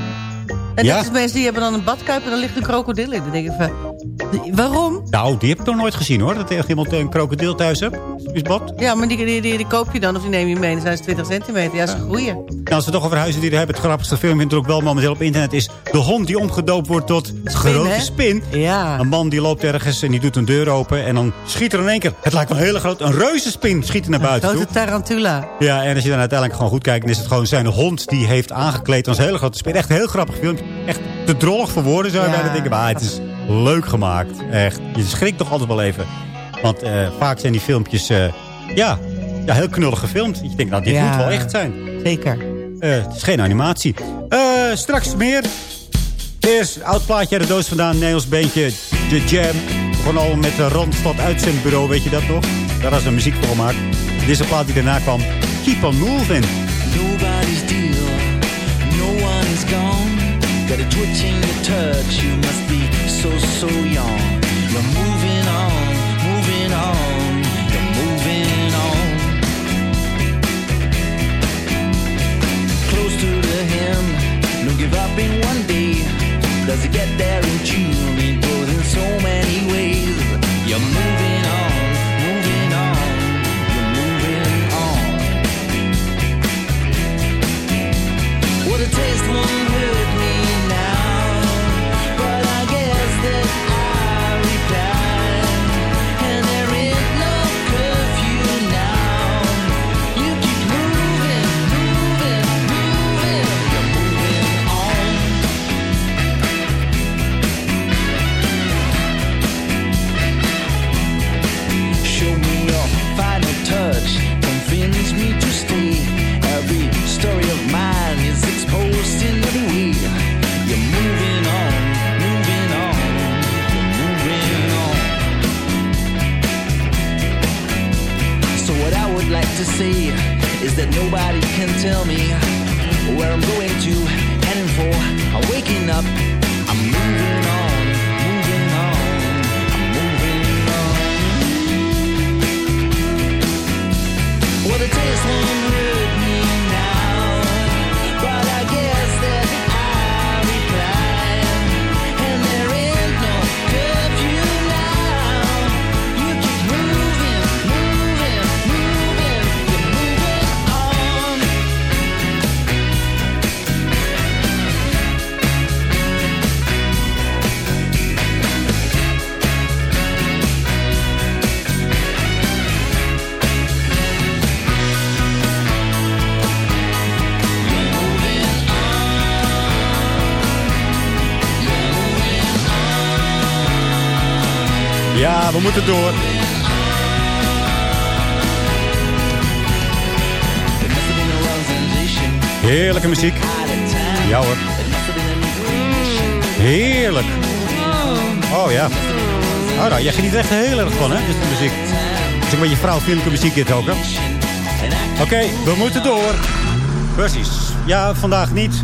En Ja. dat is mensen die hebben dan een badkuip en dan ligt een krokodil in. Dan denk waarom? Nou, die heb ik nog nooit gezien hoor. Dat echt iemand een krokodil thuis hebt. Is bad. Ja, maar die, die, die, die koop je dan of die neem je mee. Dan zijn ze 20 centimeter. Ja, ze groeien. Nou, als we toch over huisdieren hebben. Het grappigste filmpje er ook wel momenteel op internet is... de hond die omgedoopt wordt tot grote hè? spin. Ja. Een man die loopt ergens en die doet een deur open... en dan schiet er in één keer... het lijkt wel een hele grote... een reuzenspin schiet er naar buiten toe. Grote tarantula. Ja, en als je dan uiteindelijk gewoon goed kijkt... dan is het gewoon zijn hond die heeft aangekleed als een hele grote spin. Echt een heel grappig filmpje. Echt te drollig voor woorden zou je Ja. bijna denken. Maar het is leuk gemaakt. Echt. Je schrikt toch altijd wel even. Want eh, vaak zijn die filmpjes... eh, ja, ja, heel knullig gefilmd. Je denkt, nou, dit Ja. moet wel echt zijn. Zeker. Eh, het is geen animatie. Eh, straks meer. Eerst een oud plaatje uit de doos vandaan. Nederlands beentje The Jam. Begon al met de Randstad uitzendbureau, weet je dat nog? Daar was een muziek voor gemaakt. Dit is een plaat die daarna kwam. Keep on moving. Nobody's deal, no one is gone. Got a twitch in your touch, you must be so, so young. You're moving on, moving on, you're moving on. Close to the hem, don't give up in one day. Does it get there in June? It goes in so many ways. You're moving on, moving on, you're moving on. What a taste won't moeten door. Heerlijke muziek. Ja hoor. Heerlijk. Oh ja. Oh, nou, jij geniet echt heel erg van, hè? Dus de muziek. Het is een beetje vrouwvriendelijke muziek dit ook, hè? Oké, we moeten door. Precies. Ja, vandaag niet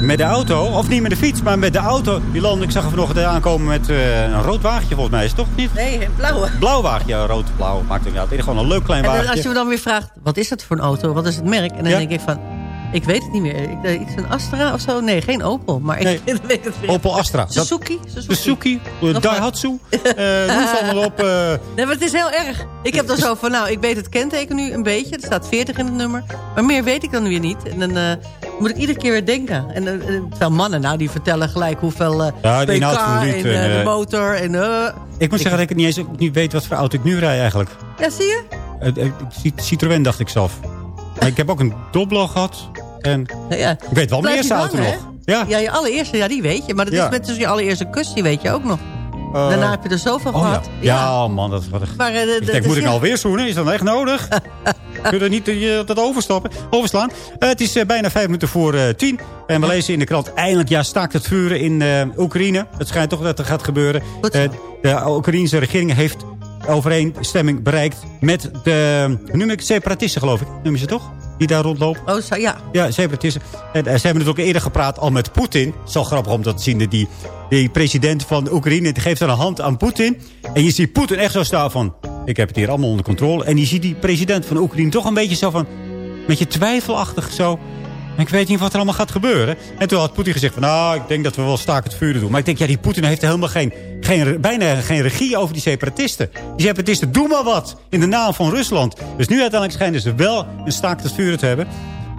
met de auto. Of niet met de fiets, maar met de auto. Die land, ik zag er vanochtend aankomen met eh, een rood wagentje, volgens mij. Is het toch niet? Nee, een blauwe. Blauw wagentje, rood, blauw. Maakt het niet uit. Gewoon een leuk klein En dan, wagentje. als je me dan weer vraagt, wat is dat voor een auto? Wat is het merk? En dan Ja. denk ik van, ik weet het niet meer. Ik, eh, iets een Astra of zo? Nee, geen Opel. Maar ik weet het weer. Opel Astra. Suzuki? Suzuki. Suzuki, eh, Nog Daihatsu. eh noem allemaal op. eh, Nee, maar het is heel erg. Ik heb dan zo van, nou, ik weet het kenteken nu een beetje. Er staat 40 in het nummer. Maar meer weet ik dan weer niet. En dan eh, moet ik iedere keer weer denken. En eh, eh, terwijl mannen, nou, die vertellen gelijk hoeveel eh Ja, pk en eh, eh, de motor. En, eh, ik moet zeggen dat ik niet eens ook niet weet wat voor auto ik nu rij eigenlijk. ja, zie je? Eh, eh, Cit- Citroën dacht ik zelf. Maar ik heb ook een Doblo gehad. En Nou ja, ik weet wel mijn eerste auto nog. Ja. Ja, je allereerste, ja, die weet je. Maar dat Ja. is met dus je allereerste kus, die weet je ook nog. Eh, Daarna heb je er zoveel oh ja. gehad. Ja, man. Dat, wat, Maar, eh, de- ik de- denk, de- moet ik ja. nou zoenen? Is dat echt nodig? Kun je niet eh, dat overstappen, overslaan? Het is bijna vijf minuten voor tien. En we lezen in de krant eindelijk ja, staakt het vuren in Oekraïne. Het schijnt toch dat er gaat gebeuren. De Oekraïnse regering heeft overeenstemming bereikt met de, hoe noem ik het, separatisten geloof ik. Noem je ze toch? Die daar rondlopen. Oh, zo, ja. Ja, separatisten. En, eh, ze hebben natuurlijk ook eerder gepraat al met Poetin. Het wel grappig om dat te zien. Die, die president van Oekraïne die geeft dan een hand aan Poetin. En je ziet Poetin echt zo staan van... Ik heb het hier allemaal onder controle. En je ziet die president van Oekraïne toch een beetje zo van... Een beetje twijfelachtig zo. Ik weet niet wat er allemaal gaat gebeuren. En toen had Poetin gezegd van... Nou, ik denk dat we wel staak het vuren doen. Maar ik denk, ja, die Poetin heeft helemaal geen, geen, bijna geen regie over die separatisten. Die separatisten, doe maar wat. In de naam van Rusland. Dus nu uiteindelijk schijnen ze wel een staak het vuren te hebben.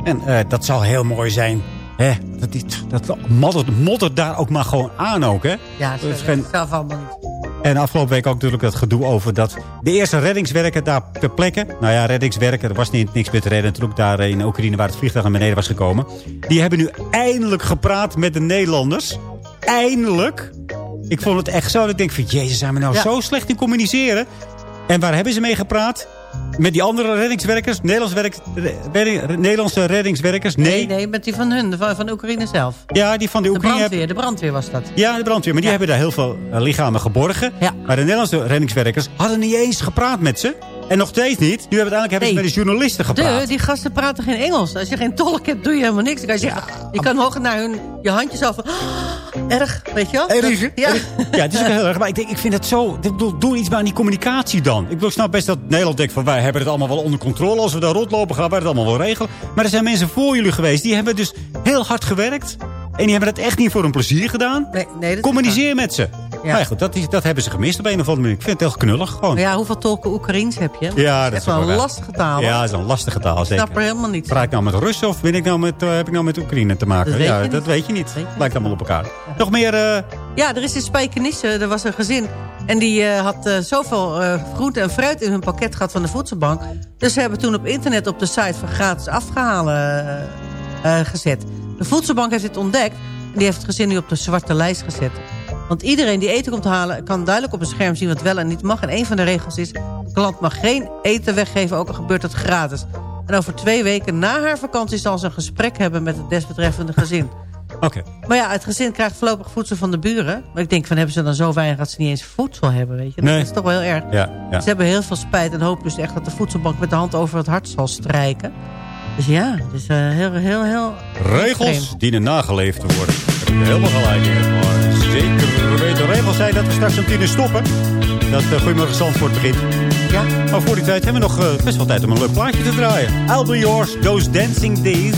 En eh, dat zou heel mooi zijn. Hè? Dat, die, dat moddert, moddert daar ook maar gewoon aan ook, hè? Ja, Dat is geen- zelf allemaal niet. En afgelopen week ook natuurlijk dat gedoe over dat de eerste reddingswerker daar ter plekke... Nou ja, reddingswerker, er was niet, niks meer te redden. Natuurlijk daar in Oekraïne waar het vliegtuig naar beneden was gekomen. Die hebben nu eindelijk gepraat met de Nederlanders. Eindelijk. Ik vond het echt zo dat ik denk van... Jezus, zijn we nou Ja. zo slecht in communiceren? En waar hebben ze mee gepraat? Met die andere reddingswerkers? Nederlands werk, redding- Nederlandse reddingswerkers? Nee. Nee, nee, met die van hun, van, van Oekraïne zelf. Ja, die van de De Oekraïne... brandweer, de brandweer was dat. Ja, de brandweer. Maar die hebben daar heel veel eh, lichamen geborgen. Maar de Nederlandse reddingswerkers hadden niet eens gepraat met ze. En nog steeds niet. Nu hebben uiteindelijk hebben ze Nee. met de journalisten gepraat. De, die gasten praten geen Engels. Als je geen tolk hebt, doe je helemaal niks. Dan kan je, zeggen, je kan hoog naar hun je handjes over. erg, weet je wel? Erg, Dat- ja. Ja, het is ook heel erg. Maar ik, denk, ik vind het zo... Ik bedoel, doe iets maar aan die communicatie dan. Ik bedoel, ik snap best dat Nederland denkt van... wij hebben het allemaal wel onder controle. Als we daar rondlopen, gaan wij het allemaal wel regelen. Maar er zijn mensen voor jullie geweest. Die hebben dus heel hard gewerkt. En die hebben het echt niet voor hun plezier gedaan. Nee, dat Communiceer met ze. Ja. Goed, dat, is, dat hebben ze gemist op een of andere manier. Ik vind het heel knullig gewoon. Ja, hoeveel tolken Oekraïens heb je? Ja, dat is wel een lastige taal. Ja, dat is een lastige taal, Ik zeker. snap er helemaal niets Praat ik nou met Russen of ben ik nou met, eh, heb ik nou met Oekraïne te maken? Dat weet ja, dat niet. weet je niet. Lijkt allemaal op elkaar. Nog meer... eh, Ja, er is in Spijkenisse, er was een gezin. En die eh, had zoveel eh, groente en fruit in hun pakket gehad van de voedselbank. Dus ze hebben toen op internet op de site van gratis afgehalen eh, eh, gezet. De voedselbank heeft dit ontdekt. En die heeft het gezin nu op de zwarte lijst gezet. Want iedereen die eten komt halen... kan duidelijk op een scherm zien wat wel en niet mag. En een van de regels is... de klant mag geen eten weggeven, ook al gebeurt het gratis. En over twee weken na haar vakantie... zal ze een gesprek hebben met het desbetreffende gezin. Oké. Maar ja, het gezin krijgt voorlopig voedsel van de buren. Maar ik denk van, hebben ze dan zo weinig dat ze niet eens voedsel hebben, weet je? Nee. Dat is toch wel heel erg. Ja, ja. Ze hebben heel veel spijt en hopen dus echt dat de voedselbank met de hand over het hart zal strijken. Dus ja, het is eh, heel, heel, heel... Regels vreemd. dienen nageleefd te worden. Helemaal gelijk in. Maar zeker weten regels zijn dat we straks om tien uur stoppen. Dat uh, Goedemorgen Zandvoort begint. Ja. Maar voor die tijd hebben we nog eh, best wel tijd om een leuk plaatje te draaien. I'll be yours, those dancing days.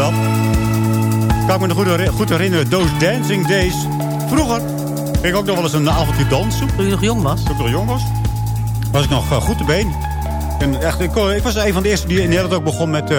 Dat ik. Kan ik me nog goed, herinner- goed herinneren. Those Dancing Days. Vroeger ging ik ook nog wel eens een avondje dansen. Toen je nog jong was? Toen ik nog jong was. Was ik nog eh, goed te been. En echt, ik, ik was een van de eerste die in Nederland ook begon met eh,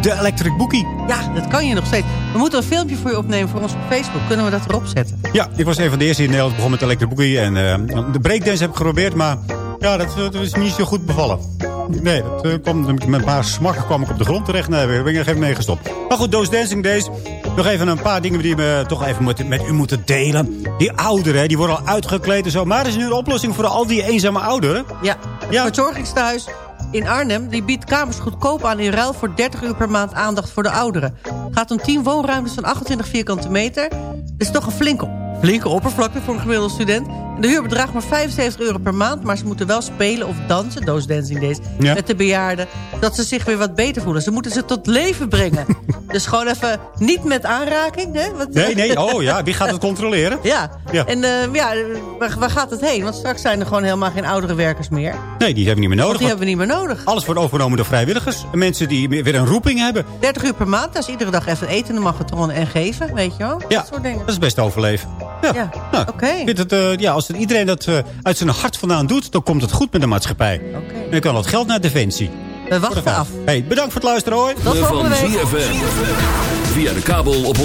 de Electric Boogie. Ja, dat kan je nog steeds. We moeten een filmpje voor je opnemen voor ons op Facebook. Kunnen we dat erop zetten? Ja, ik was een van de eerste die in Nederland begon met de Electric Boogie. En eh, de breakdance heb ik geprobeerd, maar ja, dat, dat is niet zo goed bevallen. Nee, dat, eh, kwam, met een paar smakken kwam ik op de grond terecht. Nee, ben ik er even mee gestopt. Maar goed, Those Dancing Days. Nog even een paar dingen die we toch even moeten, met u moeten delen. Die ouderen, die worden al uitgekleed en zo. Maar er is nu een oplossing voor al die eenzame ouderen. Ja, het verzorgingstehuis in Arnhem die biedt kamers goedkoop aan in ruil voor 30 uur per maand aandacht voor de ouderen. Het gaat om 10 woonruimtes van 28 vierkante meter. Dat is toch een flinke, flinke oppervlakte voor een gemiddelde student. De huur bedraagt maar 75 euro per maand, maar ze moeten wel spelen of dansen, those dancing days, Ja. met de bejaarden, dat ze zich weer wat beter voelen. Ze moeten ze tot leven brengen. dus gewoon even niet met aanraking. Hè? Wat- Nee, nee, oh ja, wie gaat het controleren? Ja, Ja. en eh, ja, waar, waar gaat het heen? Want straks zijn er gewoon helemaal geen oudere werkers meer. Nee, die hebben we niet meer nodig. Die hebben we niet meer nodig. Alles wordt overgenomen door vrijwilligers. En mensen die weer een roeping hebben. 30 uur per maand, dat is iedere dag even eten in de magnetron en geven, weet je wel? Ja, Dat soort dingen. dat is best overleven. Ja, Ja, Nou, oké. vind het, eh, ja, als het iedereen dat eh, uit zijn hart vandaan doet... dan komt het goed met de maatschappij. En dan kan dat geld naar Defensie. We wachten af. Hey, bedankt voor het luisteren hoor. Tot volgende van week. ZFM. Via de kabel op 104.5.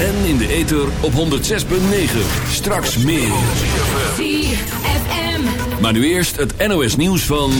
En in de ether op 106.9. Straks meer. ZFM. Maar nu eerst het NOS nieuws van...